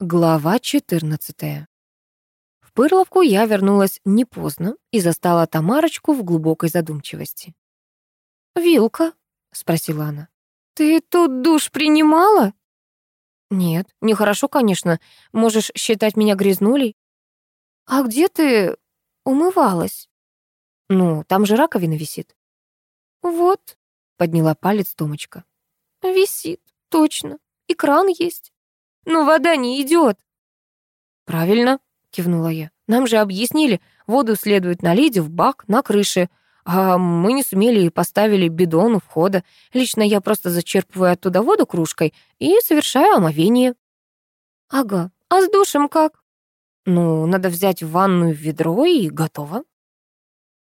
Глава 14. В Пырловку я вернулась не поздно и застала Тамарочку в глубокой задумчивости. «Вилка?» — спросила она. «Ты тут душ принимала?» «Нет, нехорошо, конечно. Можешь считать меня грязнулей». «А где ты умывалась?» «Ну, там же раковина висит». «Вот», — подняла палец Томочка. «Висит, точно. И кран есть. Но вода не идет. Правильно, кивнула я. Нам же объяснили, воду следует налить в бак на крыше, а мы не сумели и поставили бидон у входа. Лично я просто зачерпываю оттуда воду кружкой и совершаю омовение. Ага, а с душем как? Ну, надо взять в ванную ведро и готово.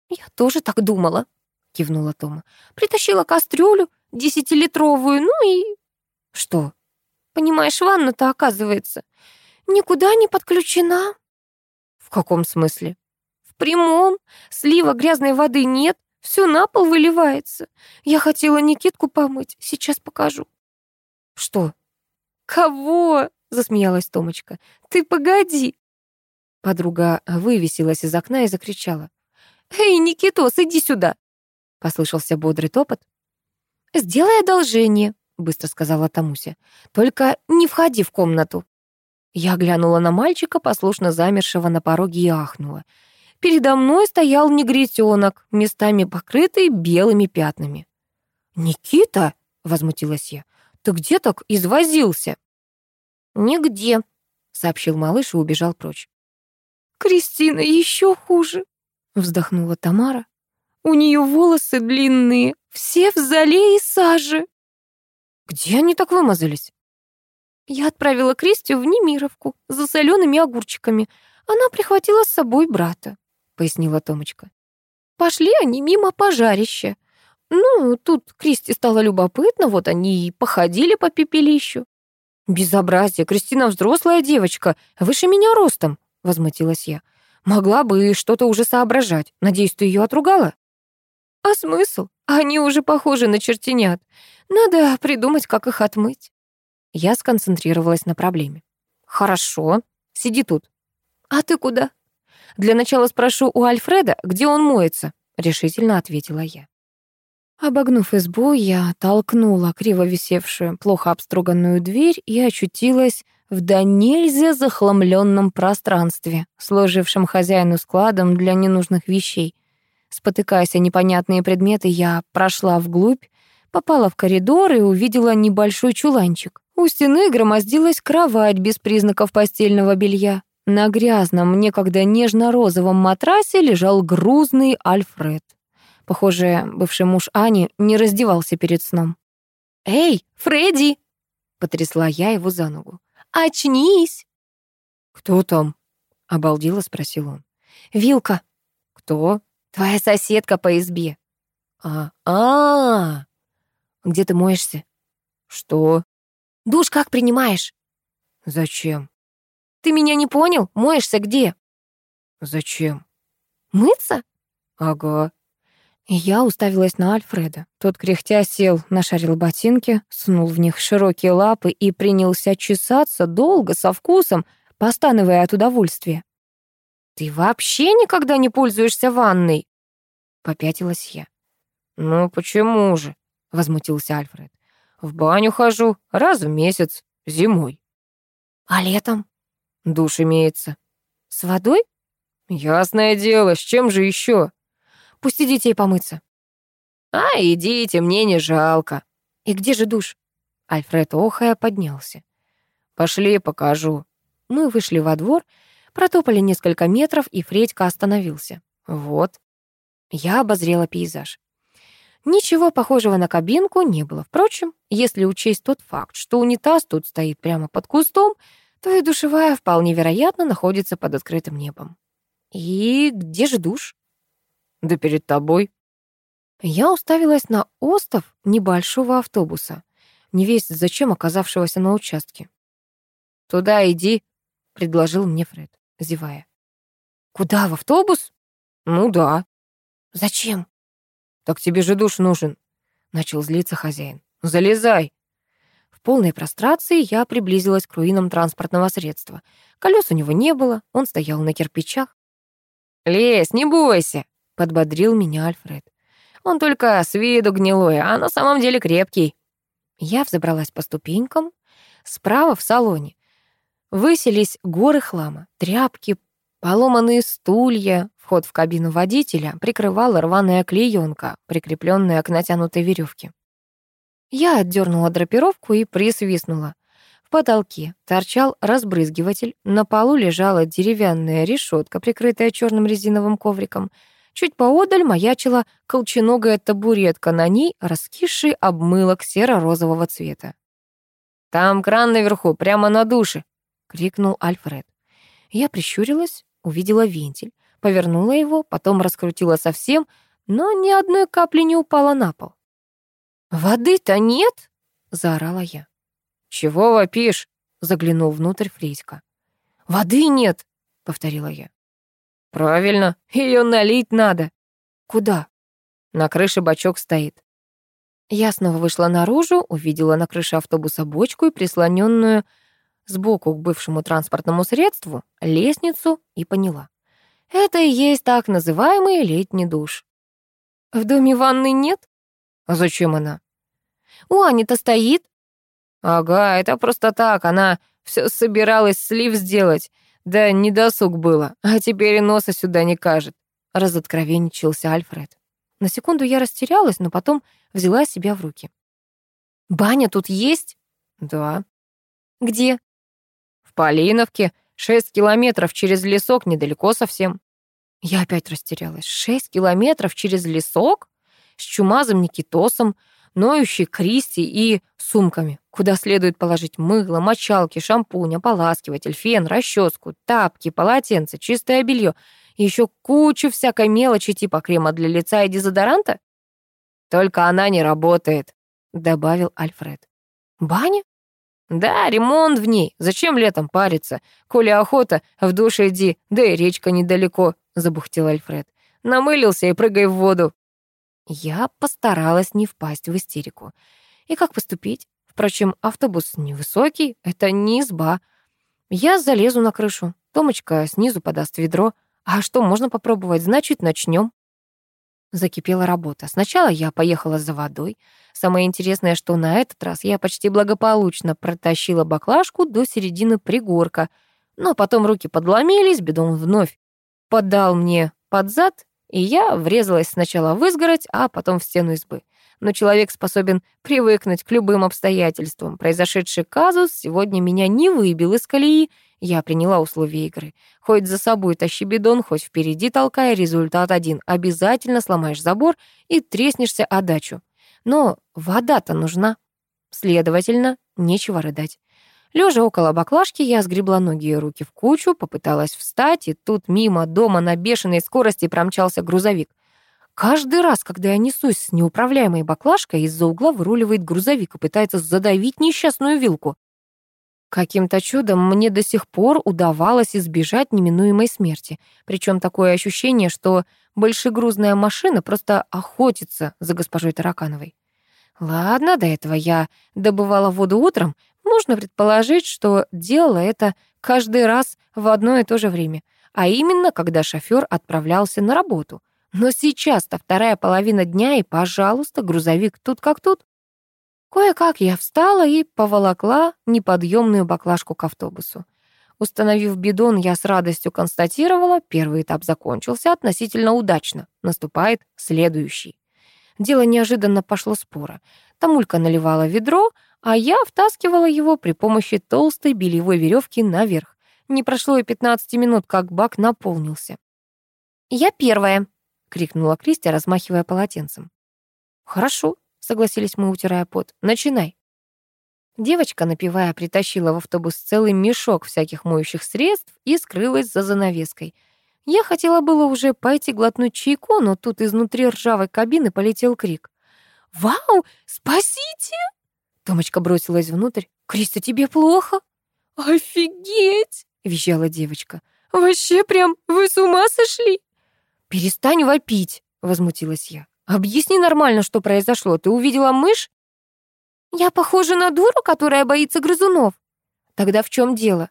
Я тоже так думала, кивнула Тома. Притащила кастрюлю десятилитровую, ну и... Что? Понимаешь, ванна-то, оказывается, никуда не подключена. В каком смысле? В прямом. Слива грязной воды нет, все на пол выливается. Я хотела Никитку помыть, сейчас покажу. Что? Кого? Засмеялась Томочка. Ты погоди. Подруга вывесилась из окна и закричала. «Эй, Никитос, иди сюда!» Послышался бодрый топот. «Сделай одолжение», быстро сказала Тамуся. «Только не входи в комнату». Я глянула на мальчика, послушно замершего на пороге, и ахнула. Передо мной стоял негритенок, местами покрытый белыми пятнами. «Никита?» — возмутилась я. «Ты где так извозился?» «Нигде», — сообщил малыш и убежал прочь. «Кристина еще хуже», — вздохнула Тамара. «У нее волосы длинные, все в зале и саже». Где они так вымазались? Я отправила Кристию в Немировку за солеными огурчиками. Она прихватила с собой брата, пояснила Томочка. Пошли они мимо пожарища. Ну, тут Кристи стало любопытно, вот они и походили по пепелищу. «Безобразие! Кристина взрослая девочка, выше меня ростом», — возмутилась я. «Могла бы что-то уже соображать. Надеюсь, ты ее отругала?» «А смысл? Они уже похожи на чертенят. Надо придумать, как их отмыть. Я сконцентрировалась на проблеме. Хорошо, сиди тут. А ты куда? Для начала спрошу у Альфреда, где он моется, решительно ответила я. Обогнув избу, я толкнула криво висевшую, плохо обструганную дверь и очутилась в да нельзя захламленном пространстве, служившем хозяину складом для ненужных вещей. Спотыкаясь о непонятные предметы, я прошла вглубь, Попала в коридор и увидела небольшой чуланчик. У стены громоздилась кровать без признаков постельного белья. На грязном, некогда нежно-розовом матрасе лежал грузный Альфред. Похоже, бывший муж Ани не раздевался перед сном. «Эй, Фредди!» — потрясла я его за ногу. «Очнись!» «Кто там?» — обалдело спросил он. «Вилка». «Кто?» «Твоя соседка по избе». «А, а, -а, -а где ты моешься? Что? Душ как принимаешь? Зачем? Ты меня не понял? Моешься где? Зачем? Мыться? Ага. Я уставилась на Альфреда. Тот, кряхтя, сел, нашарил ботинки, сунул в них широкие лапы и принялся чесаться долго, со вкусом, постановая от удовольствия. «Ты вообще никогда не пользуешься ванной?» Попятилась я. «Ну почему же?» — возмутился Альфред. «В баню хожу раз в месяц, зимой». «А летом?» «Душ имеется». «С водой?» «Ясное дело, с чем же еще?» «Пусти детей помыться». «А, идите, мне не жалко». «И где же душ?» Альфред охая поднялся. «Пошли, покажу». Мы вышли во двор, протопали несколько метров, и Фредька остановился. «Вот». Я обозрела пейзаж. Ничего похожего на кабинку не было. Впрочем, если учесть тот факт, что унитаз тут стоит прямо под кустом, то и душевая вполне вероятно находится под открытым небом. И где же душ? Да перед тобой. Я уставилась на остов небольшого автобуса, не весь зачем оказавшегося на участке. «Туда иди», — предложил мне Фред, зевая. «Куда, в автобус?» «Ну да». «Зачем?» «Так тебе же душ нужен», — начал злиться хозяин. «Залезай». В полной прострации я приблизилась к руинам транспортного средства. Колес у него не было, он стоял на кирпичах. «Лезь, не бойся», — подбодрил меня Альфред. «Он только с виду гнилой, а на самом деле крепкий». Я взобралась по ступенькам. Справа в салоне выселись горы хлама, тряпки, поломанные стулья. Вход в кабину водителя прикрывала рваная клеенка, прикрепленная к натянутой веревке. Я отдернула драпировку и присвистнула. В потолке торчал разбрызгиватель, на полу лежала деревянная решетка, прикрытая черным резиновым ковриком. Чуть поодаль маячила колченогая табуретка, на ней раскисший обмылок серо-розового цвета. «Там кран наверху, прямо на душе!» — крикнул Альфред. Я прищурилась, увидела вентиль, повернула его, потом раскрутила совсем, но ни одной капли не упала на пол. «Воды-то нет!» — заорала я. «Чего вопишь?» — заглянул внутрь Фридька. «Воды нет!» — повторила я. «Правильно, ее налить надо». «Куда?» «На крыше бачок стоит». Я снова вышла наружу, увидела на крыше автобуса бочку и прислоненную сбоку к бывшему транспортному средству лестницу и поняла. Это и есть так называемый летний душ. В доме ванны нет? А зачем она? У Ани-то стоит. Ага, это просто так, она все собиралась слив сделать. Да не досуг было, а теперь и носа сюда не кажет. Разоткровенничался Альфред. На секунду я растерялась, но потом взяла себя в руки. «Баня тут есть?» «Да». «Где?» «В Полиновке. Шесть километров через лесок, недалеко совсем». Я опять растерялась. Шесть километров через лесок? с чумазым Никитосом, ноющей Кристи и сумками, куда следует положить мыло, мочалки, шампунь, ополаскиватель, фен, расческу, тапки, полотенце, чистое белье и еще кучу всякой мелочи типа крема для лица и дезодоранта? Только она не работает, добавил Альфред. Баня? Да, ремонт в ней. Зачем летом париться? Коли охота, в душе иди, да и речка недалеко, забухтел Альфред. Намылился и прыгай в воду. Я постаралась не впасть в истерику. И как поступить? Впрочем, автобус невысокий, это не изба. Я залезу на крышу, Томочка снизу подаст ведро. А что можно попробовать? Значит, начнем. Закипела работа. Сначала я поехала за водой. Самое интересное, что на этот раз я почти благополучно протащила баклажку до середины пригорка. Но потом руки подломились, бидон вновь подал мне под зад, и я врезалась сначала в изгородь, а потом в стену избы. Но человек способен привыкнуть к любым обстоятельствам. Произошедший казус сегодня меня не выбил из колеи. Я приняла условия игры. Хоть за собой тащи бидон, хоть впереди толкай, результат один. Обязательно сломаешь забор и треснешься о дачу. Но вода-то нужна. Следовательно, нечего рыдать. Лежа около баклажки, я сгребла ноги и руки в кучу, попыталась встать, и тут мимо дома на бешеной скорости промчался грузовик. Каждый раз, когда я несусь с неуправляемой баклажкой, из-за угла выруливает грузовик и пытается задавить несчастную вилку. Каким-то чудом мне до сих пор удавалось избежать неминуемой смерти. Причем такое ощущение, что большегрузная машина просто охотится за госпожой Таракановой. Ладно, до этого я добывала воду утром, можно предположить, что делала это каждый раз в одно и то же время, а именно, когда шофёр отправлялся на работу. Но сейчас-то вторая половина дня, и, пожалуйста, грузовик тут как тут. Кое-как я встала и поволокла неподъемную баклажку к автобусу. Установив бидон, я с радостью констатировала, первый этап закончился относительно удачно. Наступает следующий. Дело неожиданно пошло спора. Тамулька наливала ведро, а я втаскивала его при помощи толстой белевой веревки наверх. Не прошло и 15 минут, как бак наполнился. «Я первая!» — крикнула Кристи, размахивая полотенцем. «Хорошо», — согласились мы, утирая пот. «Начинай». Девочка, напивая, притащила в автобус целый мешок всяких моющих средств и скрылась за занавеской. Я хотела было уже пойти глотнуть чайку, но тут изнутри ржавой кабины полетел крик. «Вау! Спасите!» Томочка бросилась внутрь. «Криста, тебе плохо?» «Офигеть!» — визжала девочка. «Вообще прям вы с ума сошли?» «Перестань вопить!» — возмутилась я. «Объясни нормально, что произошло. Ты увидела мышь?» Я похожа на дуру, которая боится грызунов? Тогда в чем дело?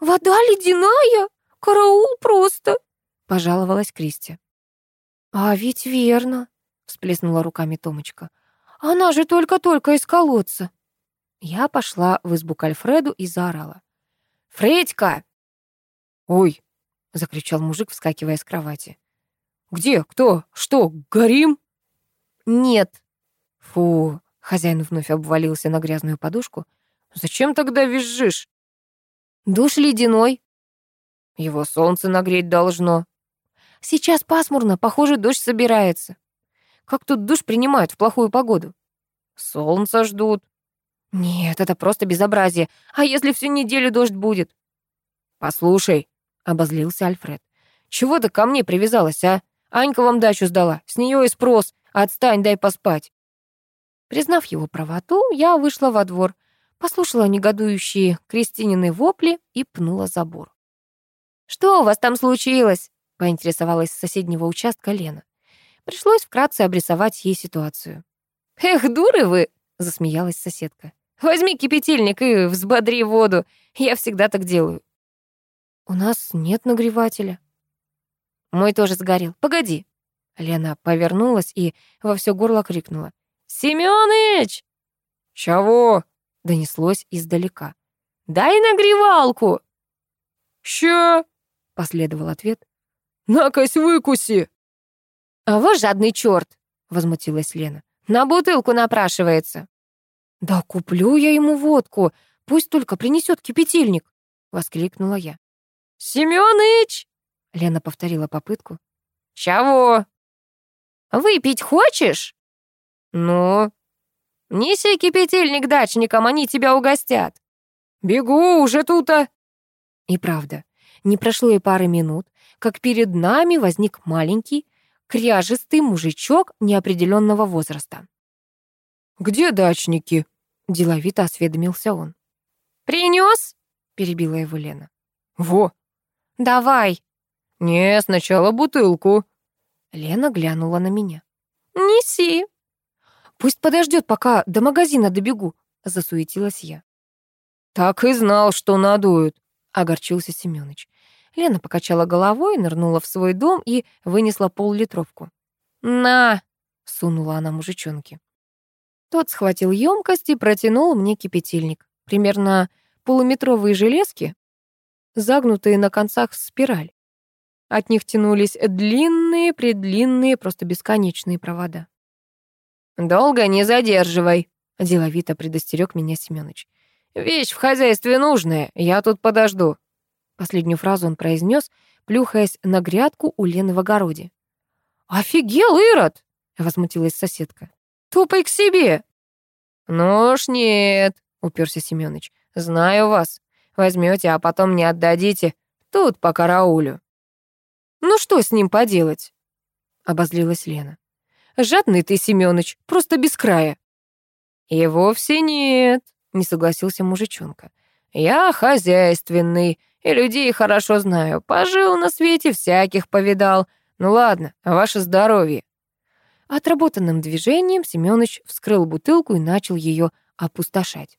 Вода ледяная, караул просто, пожаловалась Кристи. А ведь верно, всплеснула руками Томочка. Она же только-только из колодца. Я пошла в избу к Альфреду и заорала. «Фредька!» «Ой!» — закричал мужик, вскакивая с кровати. «Где? Кто? Что, горим?» «Нет». «Фу!» — хозяин вновь обвалился на грязную подушку. «Зачем тогда визжишь?» «Душ ледяной». «Его солнце нагреть должно». «Сейчас пасмурно, похоже, дождь собирается». «Как тут душ принимают в плохую погоду?» «Солнца ждут». «Нет, это просто безобразие. А если всю неделю дождь будет?» «Послушай», — обозлился Альфред, «чего ты ко мне привязалась, а? Анька вам дачу сдала, с нее и спрос. Отстань, дай поспать». Признав его правоту, я вышла во двор, послушала негодующие Кристинины вопли и пнула забор. «Что у вас там случилось?» — поинтересовалась с соседнего участка Лена. Пришлось вкратце обрисовать ей ситуацию. «Эх, дуры вы!» — засмеялась соседка. Возьми кипятильник и взбодри воду. Я всегда так делаю. У нас нет нагревателя. Мой тоже сгорел. Погоди. Лена повернулась и во все горло крикнула. «Семёныч!» «Чего?» — донеслось издалека. «Дай нагревалку!» «Ща!» — последовал ответ. «Накось выкуси!» «А вот жадный черт!» — возмутилась Лена. «На бутылку напрашивается!» «Да куплю я ему водку, пусть только принесет кипятильник!» — воскликнула я. «Семёныч!» — Лена повторила попытку. «Чего?» «Выпить хочешь?» «Ну?» «Неси кипятильник дачникам, они тебя угостят». «Бегу, уже тут-то!» И правда, не прошло и пары минут, как перед нами возник маленький, кряжистый мужичок неопределенного возраста. «Где дачники?» — деловито осведомился он. «Принёс?» — перебила его Лена. «Во!» «Давай!» «Не, сначала бутылку». Лена глянула на меня. «Неси». «Пусть подождет, пока до магазина добегу», — засуетилась я. «Так и знал, что надуют», — огорчился Семёныч. Лена покачала головой, нырнула в свой дом и вынесла пол-литровку. «На!» — сунула она мужичонке. Тот схватил емкость и протянул мне кипятильник. Примерно полуметровые железки, загнутые на концах в спираль. От них тянулись длинные-предлинные, просто бесконечные провода. «Долго не задерживай», — деловито предостерег меня Семёныч. «Вещь в хозяйстве нужная, я тут подожду». Последнюю фразу он произнес, плюхаясь на грядку у Лены в огороде. «Офигел, Ирод!» — возмутилась соседка. Тупай к себе. Ну уж нет, уперся Семёныч. Знаю вас. Возьмете, а потом не отдадите. Тут по караулю. Ну что с ним поделать? Обозлилась Лена. Жадный ты, Семёныч, просто без края. И вовсе нет, не согласился мужичонка. Я хозяйственный и людей хорошо знаю. Пожил на свете, всяких повидал. Ну ладно, ваше здоровье. Отработанным движением Семёныч вскрыл бутылку и начал ее опустошать.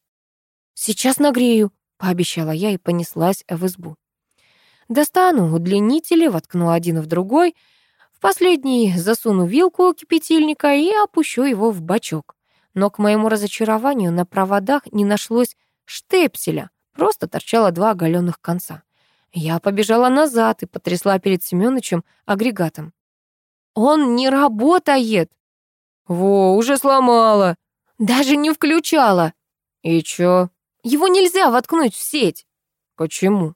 «Сейчас нагрею», — пообещала я и понеслась в избу. Достану удлинители, воткну один в другой, в последний засуну вилку кипятильника и опущу его в бачок. Но к моему разочарованию на проводах не нашлось штепселя, просто торчало два оголенных конца. Я побежала назад и потрясла перед Семёнычем агрегатом. Он не работает. Во, уже сломала. Даже не включала. И чё? Его нельзя воткнуть в сеть. Почему?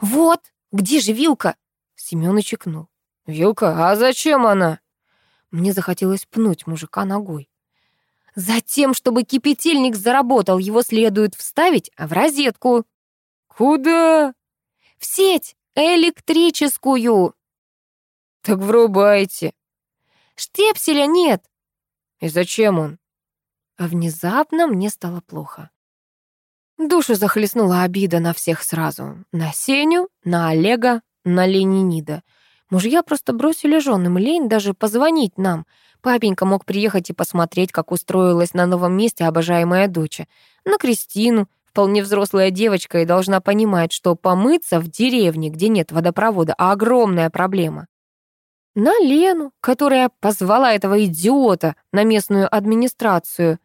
Вот, где же вилка? Семён икнул. Вилка? А зачем она? Мне захотелось пнуть мужика ногой. Затем, чтобы кипятильник заработал, его следует вставить в розетку. Куда? В сеть электрическую. Так врубайте. Штепселя нет. И зачем он? А внезапно мне стало плохо. Душу захлестнула обида на всех сразу. На Сеню, на Олега, на Ленинида. Мужья просто бросили женам лень даже позвонить нам, Папенька мог приехать и посмотреть, как устроилась на новом месте обожаемая дочь. На Кристину, вполне взрослая девочка и должна понимать, что помыться в деревне, где нет водопровода, огромная проблема. На Лену, которая позвала этого идиота на местную администрацию,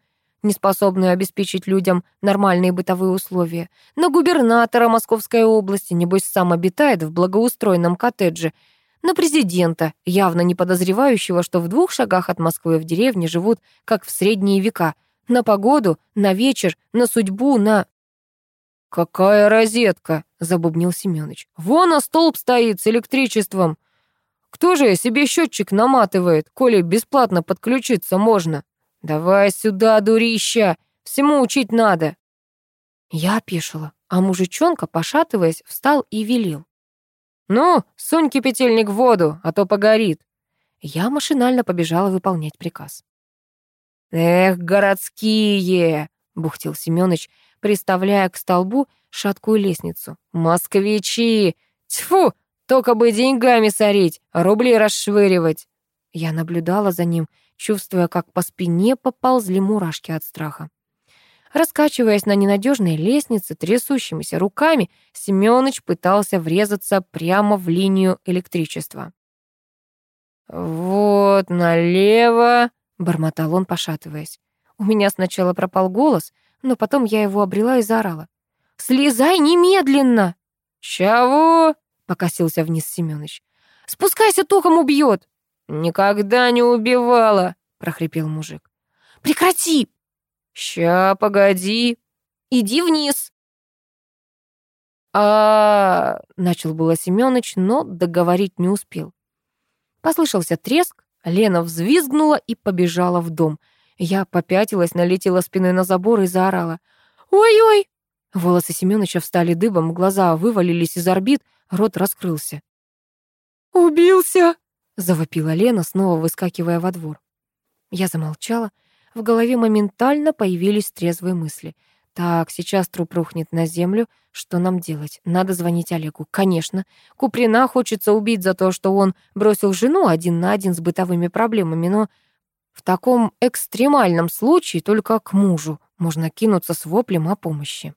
неспособную обеспечить людям нормальные бытовые условия. На губернатора Московской области, небось, сам обитает в благоустроенном коттедже — на президента, явно не подозревающего, что в двух шагах от Москвы в деревне живут, как в средние века, на погоду, на вечер, на судьбу, на... «Какая розетка?» — забубнил Семёныч. «Вон, а столб стоит с электричеством. Кто же себе счетчик наматывает, коли бесплатно подключиться можно? Давай сюда, дурища, всему учить надо». Я опешила, а мужичонка, пошатываясь, встал и велел. «Ну, сунь кипятильник в воду, а то погорит». Я машинально побежала выполнять приказ. «Эх, городские!» — бухтел Семёныч, приставляя к столбу шаткую лестницу. «Москвичи! Тьфу! Только бы деньгами сорить, рубли расшвыривать!» Я наблюдала за ним, чувствуя, как по спине поползли мурашки от страха. Раскачиваясь на ненадежной лестнице трясущимися руками, Семёныч пытался врезаться прямо в линию электричества. «Вот налево», — бормотал он, пошатываясь. У меня сначала пропал голос, но потом я его обрела и заорала. «Слезай немедленно!» «Чего?» — покосился вниз Семёныч. «Спускайся, током убьет!» «Никогда не убивала!» — прохрипел мужик. «Прекрати!» «Ща, погоди. Иди вниз». А, начал было Семёныч, но договорить не успел. Послышался треск, Лена взвизгнула и побежала в дом. Я попятилась, налетела спиной на забор и заорала. «Ой-ой!» Волосы Семёныча встали дыбом, глаза вывалились из орбит, рот раскрылся. «Убился!» — завопила Лена, снова выскакивая во двор. Я замолчала, в голове моментально появились трезвые мысли. Так, сейчас труп рухнет на землю. Что нам делать? Надо звонить Олегу. Конечно. Куприна хочется убить за то, что он бросил жену один на один с бытовыми проблемами, но в таком экстремальном случае только к мужу можно кинуться с воплем о помощи.